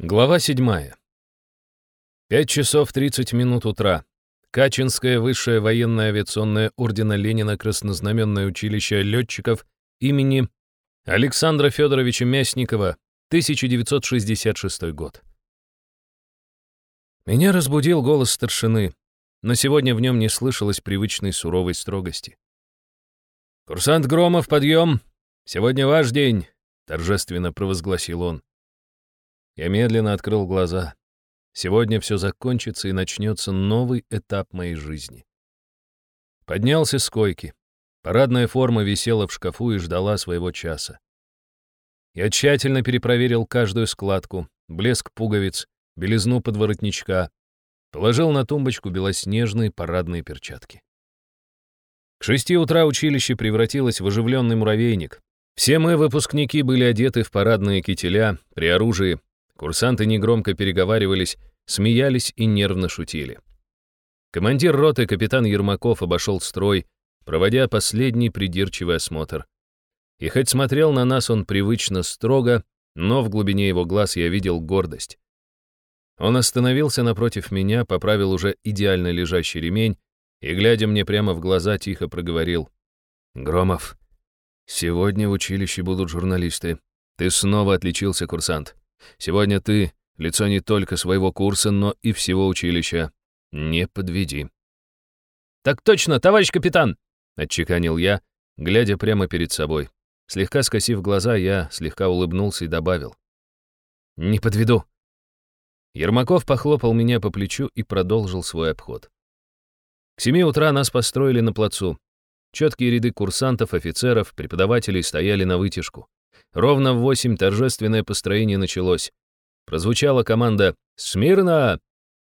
Глава 7. 5 часов 30 минут утра. Качинское высшее военное авиационное ордена Ленина краснознаменное училище летчиков имени Александра Федоровича Мясникова, 1966 год. Меня разбудил голос старшины, но сегодня в нем не слышалось привычной суровой строгости. «Курсант Громов, подъем! Сегодня ваш день!» — торжественно провозгласил он. Я медленно открыл глаза. Сегодня все закончится и начнется новый этап моей жизни. Поднялся с койки. Парадная форма висела в шкафу и ждала своего часа. Я тщательно перепроверил каждую складку, блеск пуговиц, белизну подворотничка, положил на тумбочку белоснежные парадные перчатки. К шести утра училище превратилось в оживленный муравейник. Все мы, выпускники, были одеты в парадные кителя, при оружии, Курсанты негромко переговаривались, смеялись и нервно шутили. Командир роты капитан Ермаков обошел строй, проводя последний придирчивый осмотр. И хоть смотрел на нас он привычно строго, но в глубине его глаз я видел гордость. Он остановился напротив меня, поправил уже идеально лежащий ремень и, глядя мне прямо в глаза, тихо проговорил. «Громов, сегодня в училище будут журналисты. Ты снова отличился, курсант. Сегодня ты — лицо не только своего курса, но и всего училища. Не подведи». «Так точно, товарищ капитан!» — отчеканил я, глядя прямо перед собой. Слегка скосив глаза, я слегка улыбнулся и добавил. «Не подведу». Ермаков похлопал меня по плечу и продолжил свой обход. К семи утра нас построили на плацу. Четкие ряды курсантов, офицеров, преподавателей стояли на вытяжку. Ровно в восемь торжественное построение началось. Прозвучала команда «Смирно!»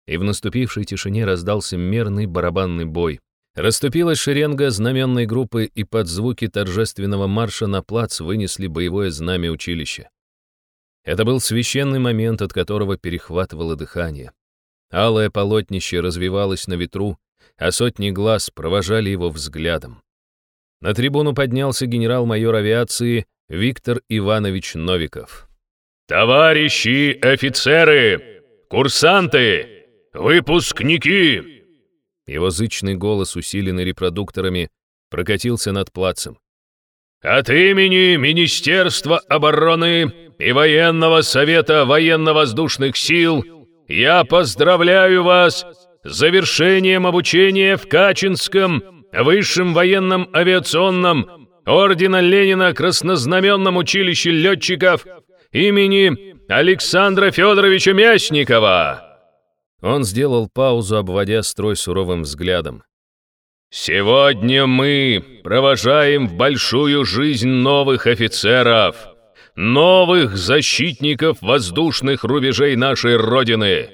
и в наступившей тишине раздался мерный барабанный бой. Расступилась шеренга знаменной группы, и под звуки торжественного марша на плац вынесли боевое знамя училища. Это был священный момент, от которого перехватывало дыхание. Алое полотнище развивалось на ветру, а сотни глаз провожали его взглядом. На трибуну поднялся генерал-майор авиации Виктор Иванович Новиков. «Товарищи офицеры, курсанты, выпускники!» Его зычный голос, усиленный репродукторами, прокатился над плацем. «От имени Министерства обороны и Военного совета военно-воздушных сил я поздравляю вас с завершением обучения в Качинском Высшем военном авиационном ордена Ленина Краснознаменном училище летчиков имени Александра Федоровича Мясникова!» Он сделал паузу, обводя строй суровым взглядом. «Сегодня мы провожаем в большую жизнь новых офицеров, новых защитников воздушных рубежей нашей Родины.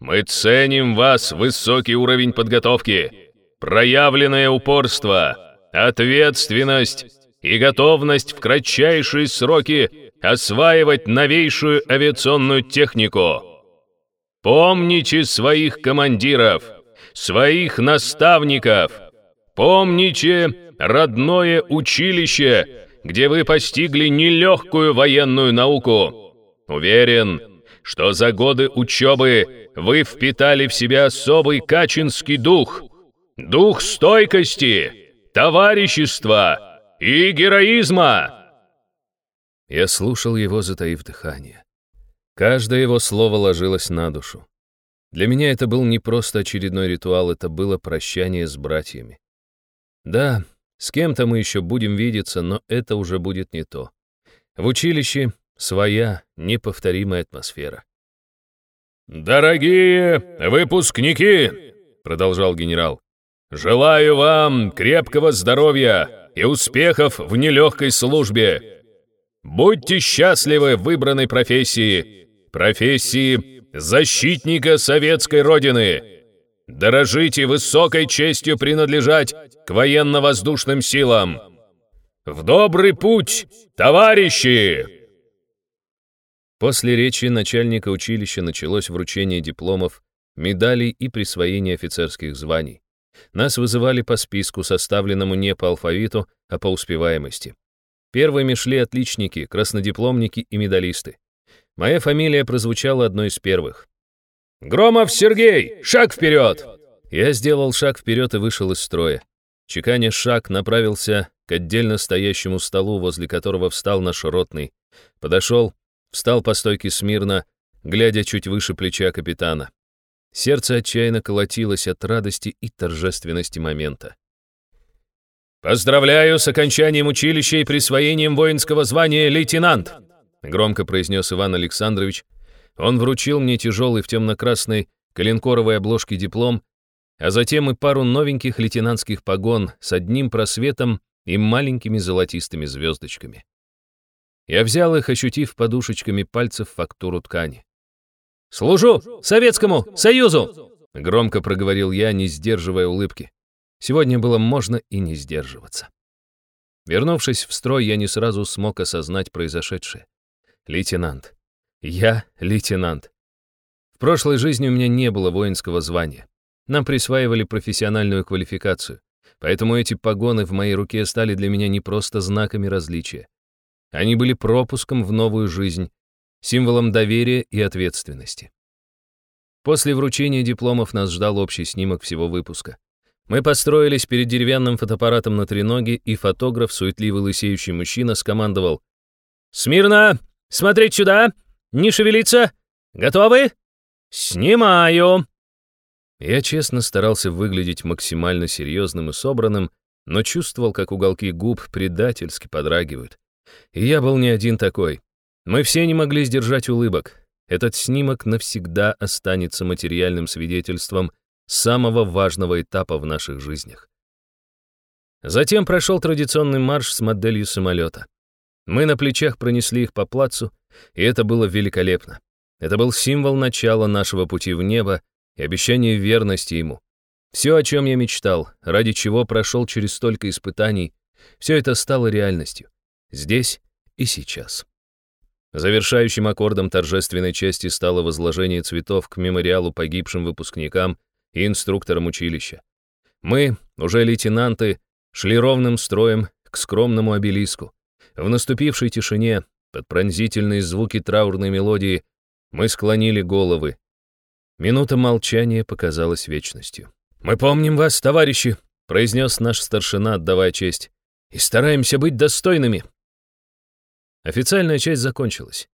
Мы ценим вас высокий уровень подготовки, проявленное упорство, ответственность и готовность в кратчайшие сроки осваивать новейшую авиационную технику. Помните своих командиров, своих наставников. Помните родное училище, где вы постигли нелегкую военную науку. Уверен, что за годы учебы вы впитали в себя особый качинский дух, дух стойкости, товарищества и героизма!» Я слушал его, затаив дыхание. Каждое его слово ложилось на душу. Для меня это был не просто очередной ритуал, это было прощание с братьями. Да, с кем-то мы еще будем видеться, но это уже будет не то. В училище своя, неповторимая атмосфера. «Дорогие выпускники!» — продолжал генерал. Желаю вам крепкого здоровья и успехов в нелегкой службе. Будьте счастливы в выбранной профессии, профессии защитника советской Родины. Дорожите высокой честью принадлежать к военно-воздушным силам. В добрый путь, товарищи! После речи начальника училища началось вручение дипломов, медалей и присвоение офицерских званий. Нас вызывали по списку, составленному не по алфавиту, а по успеваемости. Первыми шли отличники, краснодипломники и медалисты. Моя фамилия прозвучала одной из первых. «Громов Сергей! Шаг вперед!» Я сделал шаг вперед и вышел из строя. Чеканя шаг направился к отдельно стоящему столу, возле которого встал наш ротный. Подошел, встал по стойке смирно, глядя чуть выше плеча капитана. Сердце отчаянно колотилось от радости и торжественности момента. «Поздравляю с окончанием училища и присвоением воинского звания лейтенант!» громко произнес Иван Александрович. Он вручил мне тяжелый в темно-красной коленкоровой обложке диплом, а затем и пару новеньких лейтенантских погон с одним просветом и маленькими золотистыми звездочками. Я взял их, ощутив подушечками пальцев фактуру ткани. «Служу Советскому Союзу!» — громко проговорил я, не сдерживая улыбки. Сегодня было можно и не сдерживаться. Вернувшись в строй, я не сразу смог осознать произошедшее. Лейтенант. Я лейтенант. В прошлой жизни у меня не было воинского звания. Нам присваивали профессиональную квалификацию, поэтому эти погоны в моей руке стали для меня не просто знаками различия. Они были пропуском в новую жизнь, символом доверия и ответственности. После вручения дипломов нас ждал общий снимок всего выпуска. Мы построились перед деревянным фотоаппаратом на треноге, и фотограф, суетливый лысеющий мужчина, скомандовал «Смирно! Смотреть сюда! Не шевелиться! Готовы? Снимаю!» Я честно старался выглядеть максимально серьезным и собранным, но чувствовал, как уголки губ предательски подрагивают. И я был не один такой. Мы все не могли сдержать улыбок. Этот снимок навсегда останется материальным свидетельством самого важного этапа в наших жизнях. Затем прошел традиционный марш с моделью самолета. Мы на плечах пронесли их по плацу, и это было великолепно. Это был символ начала нашего пути в небо и обещание верности ему. Все, о чем я мечтал, ради чего прошел через столько испытаний, все это стало реальностью. Здесь и сейчас. Завершающим аккордом торжественной части стало возложение цветов к мемориалу погибшим выпускникам и инструкторам училища. Мы, уже лейтенанты, шли ровным строем к скромному обелиску. В наступившей тишине, под пронзительные звуки траурной мелодии, мы склонили головы. Минута молчания показалась вечностью. «Мы помним вас, товарищи», — произнес наш старшина, отдавая честь, «и стараемся быть достойными». Официальная часть закончилась.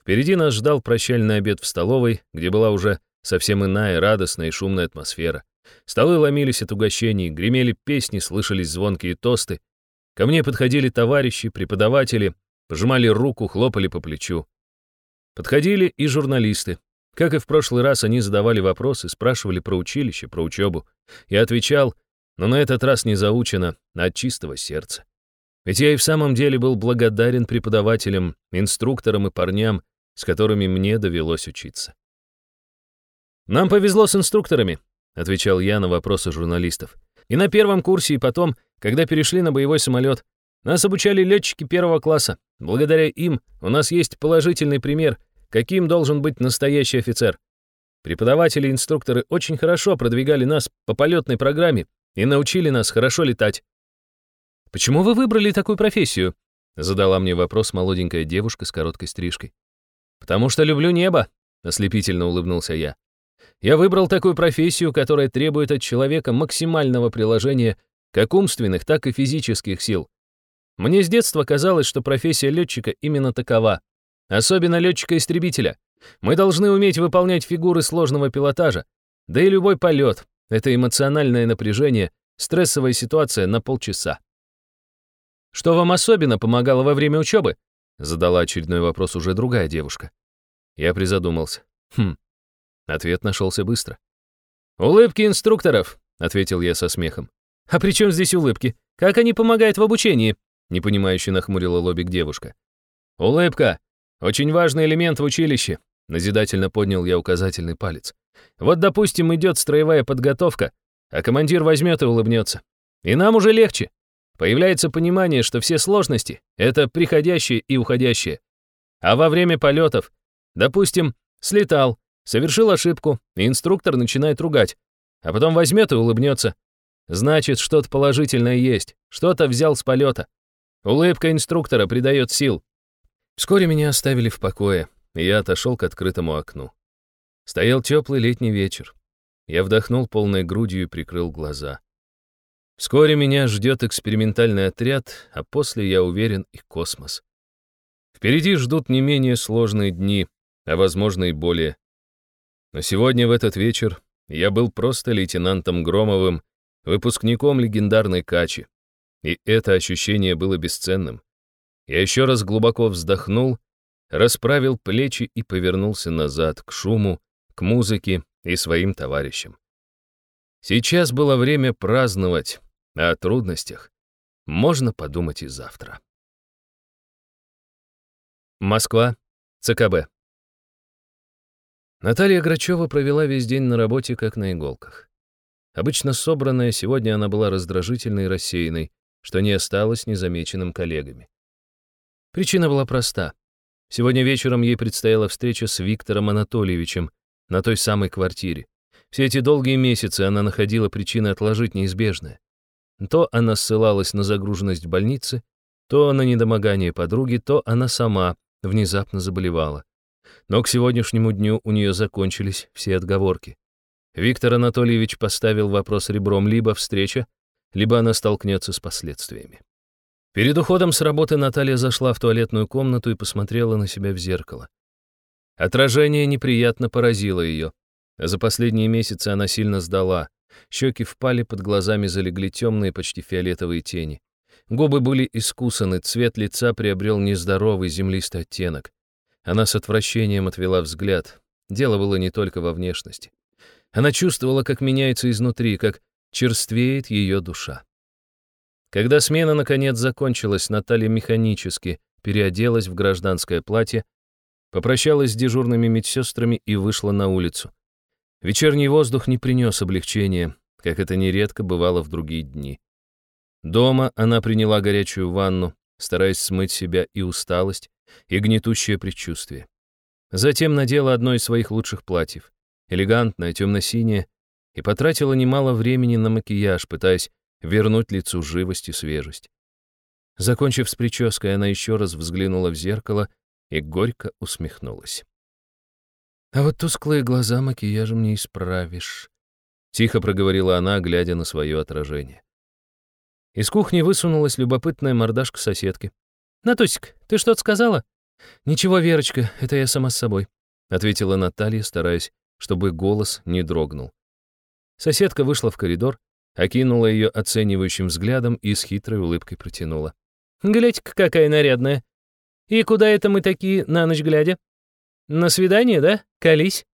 Впереди нас ждал прощальный обед в столовой, где была уже совсем иная радостная и шумная атмосфера. Столы ломились от угощений, гремели песни, слышались звонкие тосты. Ко мне подходили товарищи, преподаватели, пожимали руку, хлопали по плечу. Подходили и журналисты. Как и в прошлый раз, они задавали вопросы, спрашивали про училище, про учебу. Я отвечал, но на этот раз не заучено, а от чистого сердца. Ведь я и в самом деле был благодарен преподавателям, инструкторам и парням, с которыми мне довелось учиться. «Нам повезло с инструкторами», — отвечал я на вопросы журналистов. «И на первом курсе, и потом, когда перешли на боевой самолет. Нас обучали летчики первого класса. Благодаря им у нас есть положительный пример, каким должен быть настоящий офицер. Преподаватели и инструкторы очень хорошо продвигали нас по полетной программе и научили нас хорошо летать. «Почему вы выбрали такую профессию?» — задала мне вопрос молоденькая девушка с короткой стрижкой. «Потому что люблю небо», — ослепительно улыбнулся я. Я выбрал такую профессию, которая требует от человека максимального приложения как умственных, так и физических сил. Мне с детства казалось, что профессия летчика именно такова. Особенно летчика-истребителя. Мы должны уметь выполнять фигуры сложного пилотажа. Да и любой полет — это эмоциональное напряжение, стрессовая ситуация на полчаса. «Что вам особенно помогало во время учебы?» Задала очередной вопрос уже другая девушка. Я призадумался. Хм, Ответ нашелся быстро. «Улыбки инструкторов», — ответил я со смехом. «А при чем здесь улыбки? Как они помогают в обучении?» Непонимающе нахмурила лобик девушка. «Улыбка — очень важный элемент в училище», — назидательно поднял я указательный палец. «Вот, допустим, идет строевая подготовка, а командир возьмет и улыбнется. И нам уже легче. Появляется понимание, что все сложности — это приходящее и уходящее. А во время полетов, допустим, слетал, Совершил ошибку, и инструктор начинает ругать, а потом возьмет и улыбнется. Значит, что-то положительное есть, что-то взял с полета. Улыбка инструктора придает сил. Вскоре меня оставили в покое, и я отошел к открытому окну. Стоял теплый летний вечер. Я вдохнул полной грудью и прикрыл глаза. Вскоре меня ждет экспериментальный отряд, а после, я уверен, и космос. Впереди ждут не менее сложные дни, а возможно и более. Но сегодня в этот вечер я был просто лейтенантом Громовым, выпускником легендарной Качи. И это ощущение было бесценным. Я еще раз глубоко вздохнул, расправил плечи и повернулся назад, к шуму, к музыке и своим товарищам. Сейчас было время праздновать, о трудностях можно подумать и завтра. Москва, ЦКБ. Наталья Грачева провела весь день на работе, как на иголках. Обычно собранная, сегодня она была раздражительной и рассеянной, что не осталось незамеченным коллегами. Причина была проста. Сегодня вечером ей предстояла встреча с Виктором Анатольевичем на той самой квартире. Все эти долгие месяцы она находила причины отложить неизбежное. То она ссылалась на загруженность больницы, то на недомогание подруги, то она сама внезапно заболевала. Но к сегодняшнему дню у нее закончились все отговорки. Виктор Анатольевич поставил вопрос ребром либо встреча, либо она столкнется с последствиями. Перед уходом с работы Наталья зашла в туалетную комнату и посмотрела на себя в зеркало. Отражение неприятно поразило ее. За последние месяцы она сильно сдала. Щеки впали, под глазами залегли темные, почти фиолетовые тени. Губы были искусаны, цвет лица приобрел нездоровый землистый оттенок. Она с отвращением отвела взгляд. Дело было не только во внешности. Она чувствовала, как меняется изнутри, как черствеет ее душа. Когда смена наконец закончилась, Наталья механически переоделась в гражданское платье, попрощалась с дежурными медсестрами и вышла на улицу. Вечерний воздух не принес облегчения, как это нередко бывало в другие дни. Дома она приняла горячую ванну, стараясь смыть себя и усталость, и гнетущее предчувствие. Затем надела одно из своих лучших платьев, элегантное, темно-синее, и потратила немало времени на макияж, пытаясь вернуть лицу живость и свежесть. Закончив с прической, она еще раз взглянула в зеркало и горько усмехнулась. А вот тусклые глаза макияжем не исправишь. Тихо проговорила она, глядя на свое отражение. Из кухни высунулась любопытная мордашка соседки. «Натусик, ты что-то сказала?» «Ничего, Верочка, это я сама с собой», — ответила Наталья, стараясь, чтобы голос не дрогнул. Соседка вышла в коридор, окинула ее оценивающим взглядом и с хитрой улыбкой протянула. «Глядь-ка, какая нарядная! И куда это мы такие на ночь глядя?» «На свидание, да? Колись».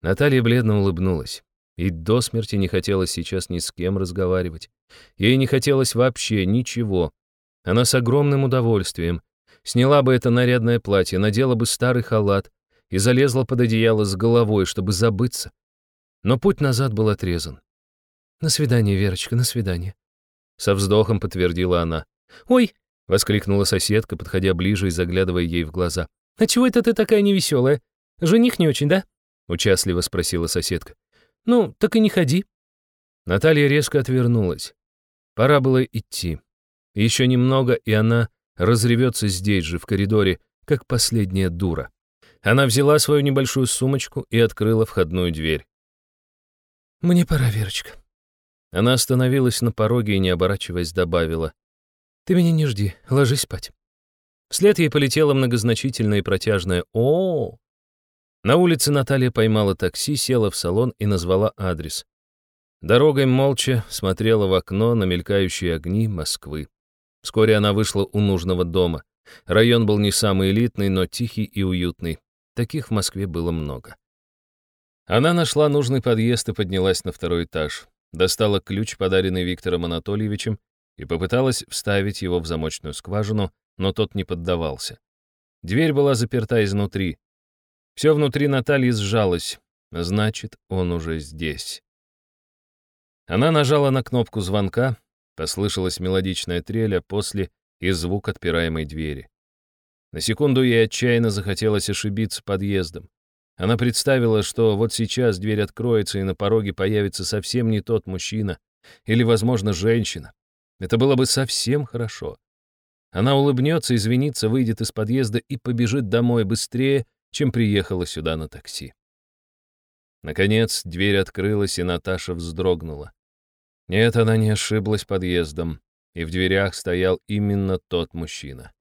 Наталья бледно улыбнулась. И до смерти не хотелось сейчас ни с кем разговаривать. Ей не хотелось вообще ничего. Она с огромным удовольствием сняла бы это нарядное платье, надела бы старый халат и залезла под одеяло с головой, чтобы забыться. Но путь назад был отрезан. «На свидание, Верочка, на свидание», — со вздохом подтвердила она. «Ой!» — воскликнула соседка, подходя ближе и заглядывая ей в глаза. «А чего это ты такая невеселая? Жених не очень, да?» — участливо спросила соседка. «Ну, так и не ходи». Наталья резко отвернулась. Пора было идти. Еще немного, и она разревется здесь же, в коридоре, как последняя дура. Она взяла свою небольшую сумочку и открыла входную дверь. «Мне пора, Верочка». Она остановилась на пороге и, не оборачиваясь, добавила. «Ты меня не жди, ложись спать». Вслед ей полетело многозначительное и протяжное о, -о, На улице Наталья поймала такси, села в салон и назвала адрес. Дорогой молча смотрела в окно на мелькающие огни Москвы. Вскоре она вышла у нужного дома. Район был не самый элитный, но тихий и уютный. Таких в Москве было много. Она нашла нужный подъезд и поднялась на второй этаж. Достала ключ, подаренный Виктором Анатольевичем, и попыталась вставить его в замочную скважину, но тот не поддавался. Дверь была заперта изнутри. Все внутри Натальи сжалось. Значит, он уже здесь. Она нажала на кнопку звонка, послышалась мелодичная трель, а после и звук отпираемой двери. На секунду ей отчаянно захотелось ошибиться подъездом. Она представила, что вот сейчас дверь откроется, и на пороге появится совсем не тот мужчина, или, возможно, женщина. Это было бы совсем хорошо. Она улыбнется, извинится, выйдет из подъезда и побежит домой быстрее, чем приехала сюда на такси. Наконец, дверь открылась, и Наташа вздрогнула. Нет, она не ошиблась подъездом, и в дверях стоял именно тот мужчина.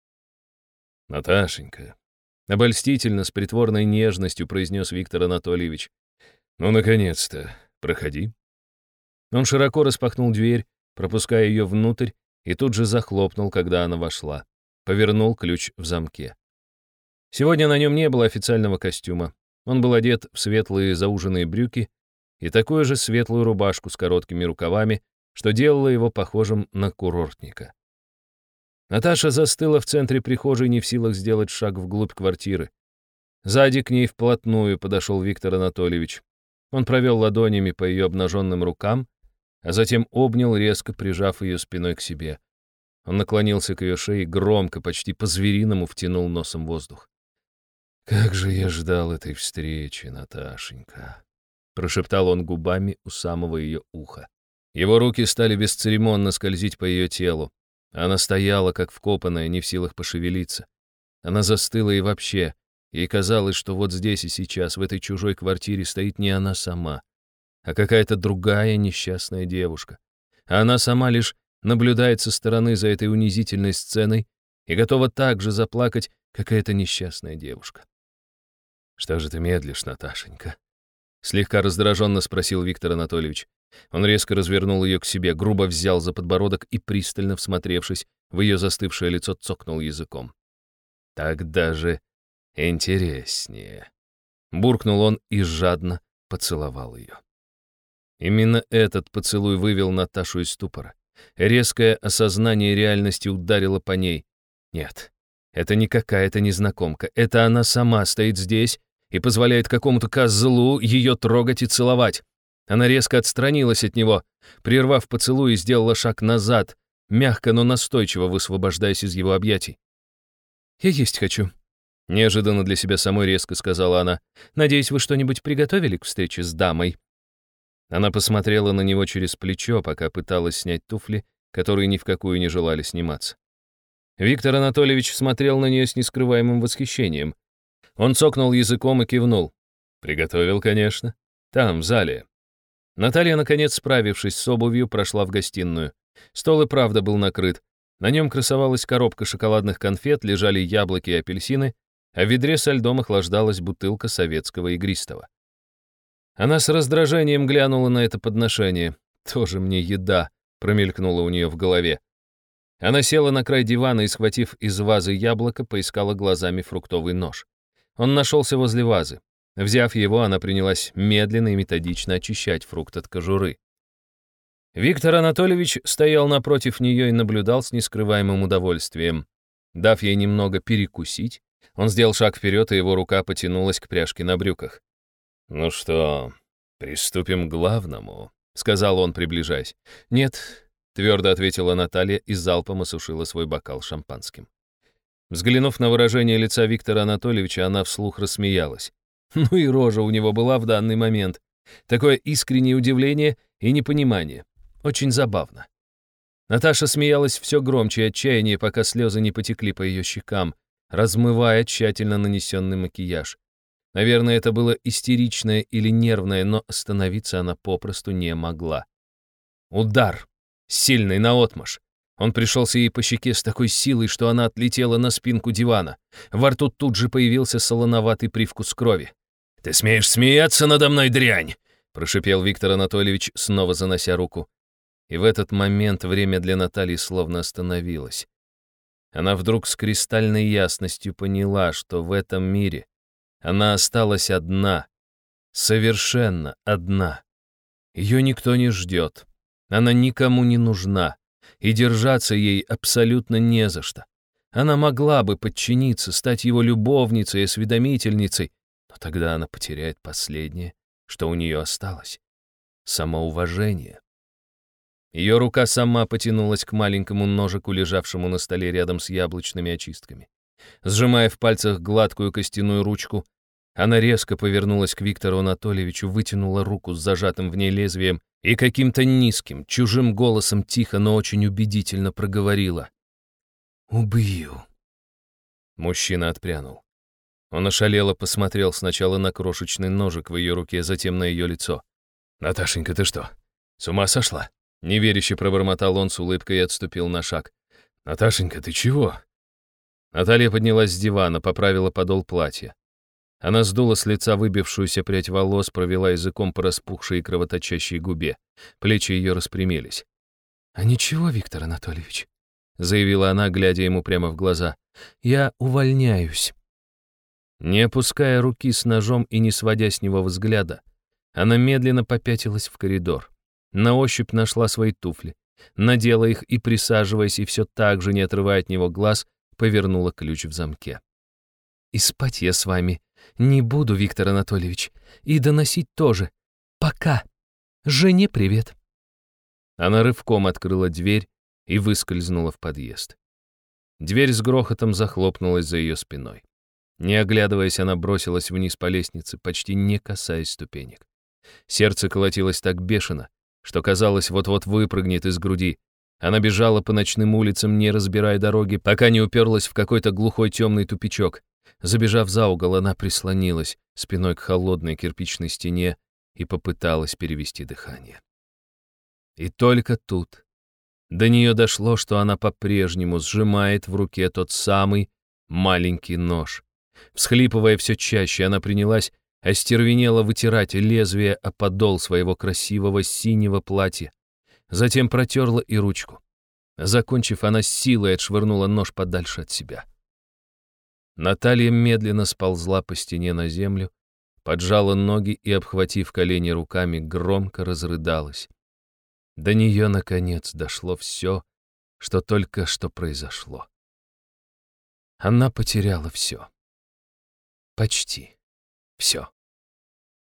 «Наташенька», — обольстительно, с притворной нежностью произнес Виктор Анатольевич, «ну, наконец-то, проходи». Он широко распахнул дверь, пропуская ее внутрь, и тут же захлопнул, когда она вошла. Повернул ключ в замке. Сегодня на нем не было официального костюма. Он был одет в светлые зауженные брюки и такую же светлую рубашку с короткими рукавами, что делало его похожим на курортника. Наташа застыла в центре прихожей, не в силах сделать шаг вглубь квартиры. Сзади к ней вплотную подошел Виктор Анатольевич. Он провел ладонями по ее обнаженным рукам, а затем обнял, резко прижав ее спиной к себе. Он наклонился к ее шее и громко, почти по-звериному втянул носом воздух. «Как же я ждал этой встречи, Наташенька!» Прошептал он губами у самого ее уха. Его руки стали бесцеремонно скользить по ее телу. Она стояла, как вкопанная, не в силах пошевелиться. Она застыла и вообще. Ей казалось, что вот здесь и сейчас, в этой чужой квартире, стоит не она сама, а какая-то другая несчастная девушка. А она сама лишь наблюдает со стороны за этой унизительной сценой и готова так же заплакать, как эта несчастная девушка. «Что же ты медлишь, Наташенька?» Слегка раздраженно спросил Виктор Анатольевич. Он резко развернул ее к себе, грубо взял за подбородок и, пристально всмотревшись в ее застывшее лицо, цокнул языком. «Так даже интереснее». Буркнул он и жадно поцеловал ее. Именно этот поцелуй вывел Наташу из ступора. Резкое осознание реальности ударило по ней. Нет, это не какая-то незнакомка. Это она сама стоит здесь и позволяет какому-то козлу ее трогать и целовать. Она резко отстранилась от него, прервав поцелуй и сделала шаг назад, мягко, но настойчиво высвобождаясь из его объятий. «Я есть хочу», — неожиданно для себя самой резко сказала она. «Надеюсь, вы что-нибудь приготовили к встрече с дамой?» Она посмотрела на него через плечо, пока пыталась снять туфли, которые ни в какую не желали сниматься. Виктор Анатольевич смотрел на нее с нескрываемым восхищением. Он цокнул языком и кивнул. Приготовил, конечно. Там, в зале. Наталья, наконец, справившись с обувью, прошла в гостиную. Стол и правда был накрыт. На нем красовалась коробка шоколадных конфет, лежали яблоки и апельсины, а в ведре со льдом охлаждалась бутылка советского игристого. Она с раздражением глянула на это подношение. «Тоже мне еда», — промелькнула у нее в голове. Она села на край дивана и, схватив из вазы яблоко, поискала глазами фруктовый нож. Он нашелся возле вазы. Взяв его, она принялась медленно и методично очищать фрукт от кожуры. Виктор Анатольевич стоял напротив нее и наблюдал с нескрываемым удовольствием. Дав ей немного перекусить, он сделал шаг вперед, и его рука потянулась к пряжке на брюках. «Ну что, приступим к главному», — сказал он, приближаясь. «Нет, Твердо ответила Наталья и залпом осушила свой бокал шампанским. Взглянув на выражение лица Виктора Анатольевича, она вслух рассмеялась. Ну и рожа у него была в данный момент. Такое искреннее удивление и непонимание. Очень забавно. Наташа смеялась все громче и отчаяннее, пока слезы не потекли по ее щекам, размывая тщательно нанесенный макияж. Наверное, это было истеричное или нервное, но остановиться она попросту не могла. Удар сильный наотмашь. Он пришелся ей по щеке с такой силой, что она отлетела на спинку дивана. Во рту тут же появился солоноватый привкус крови. «Ты смеешь смеяться надо мной, дрянь!» прошипел Виктор Анатольевич, снова занося руку. И в этот момент время для Натальи словно остановилось. Она вдруг с кристальной ясностью поняла, что в этом мире она осталась одна, совершенно одна. Ее никто не ждет, она никому не нужна, и держаться ей абсолютно не за что. Она могла бы подчиниться, стать его любовницей и осведомительницей, но тогда она потеряет последнее, что у нее осталось — самоуважение. Ее рука сама потянулась к маленькому ножику, лежавшему на столе рядом с яблочными очистками. Сжимая в пальцах гладкую костяную ручку, она резко повернулась к Виктору Анатольевичу, вытянула руку с зажатым в ней лезвием и каким-то низким, чужим голосом тихо, но очень убедительно проговорила. «Убью». Мужчина отпрянул. Он ошалело посмотрел сначала на крошечный ножик в ее руке, затем на ее лицо. «Наташенька, ты что, с ума сошла?» Неверяще пробормотал он с улыбкой и отступил на шаг. «Наташенька, ты чего?» Наталья поднялась с дивана, поправила подол платья. Она сдула с лица выбившуюся прядь волос, провела языком по распухшей и кровоточащей губе. Плечи ее распрямились. «А ничего, Виктор Анатольевич», — заявила она, глядя ему прямо в глаза. «Я увольняюсь». Не опуская руки с ножом и не сводя с него взгляда, она медленно попятилась в коридор. На ощупь нашла свои туфли, надела их и, присаживаясь, и все так же, не отрывая от него глаз, повернула ключ в замке. «И спать я с вами не буду, Виктор Анатольевич, и доносить тоже. Пока. Жене привет». Она рывком открыла дверь и выскользнула в подъезд. Дверь с грохотом захлопнулась за ее спиной. Не оглядываясь, она бросилась вниз по лестнице, почти не касаясь ступенек. Сердце колотилось так бешено, что казалось, вот-вот выпрыгнет из груди. Она бежала по ночным улицам, не разбирая дороги, пока не уперлась в какой-то глухой темный тупичок. Забежав за угол, она прислонилась спиной к холодной кирпичной стене и попыталась перевести дыхание. И только тут до нее дошло, что она по-прежнему сжимает в руке тот самый маленький нож. Всхлипывая все чаще, она принялась остервенело вытирать лезвие о подол своего красивого синего платья. Затем протерла и ручку. Закончив, она с силой отшвырнула нож подальше от себя. Наталья медленно сползла по стене на землю, поджала ноги и, обхватив колени руками, громко разрыдалась. До нее, наконец, дошло все, что только что произошло. Она потеряла все. Почти все.